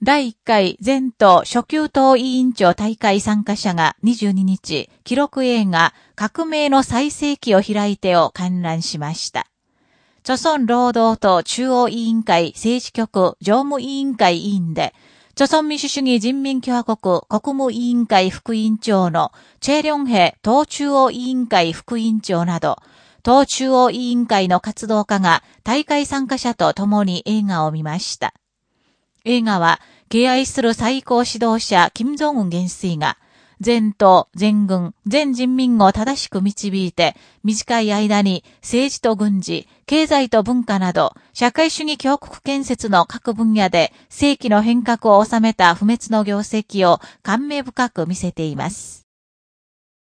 第1回全党初級党委員長大会参加者が22日、記録映画革命の最盛期を開いてを観覧しました。朝村労働党中央委員会政治局常務委員会委員で、朝村民主主義人民共和国国務委員会副委員長のチェリョンヘ党中央委員会副委員長など、党中央委員会の活動家が大会参加者と共に映画を見ました。映画は、敬愛する最高指導者、金正恩元帥が、全党、全軍、全人民を正しく導いて、短い間に政治と軍事、経済と文化など、社会主義強国建設の各分野で、世紀の変革を収めた不滅の業績を感銘深く見せています。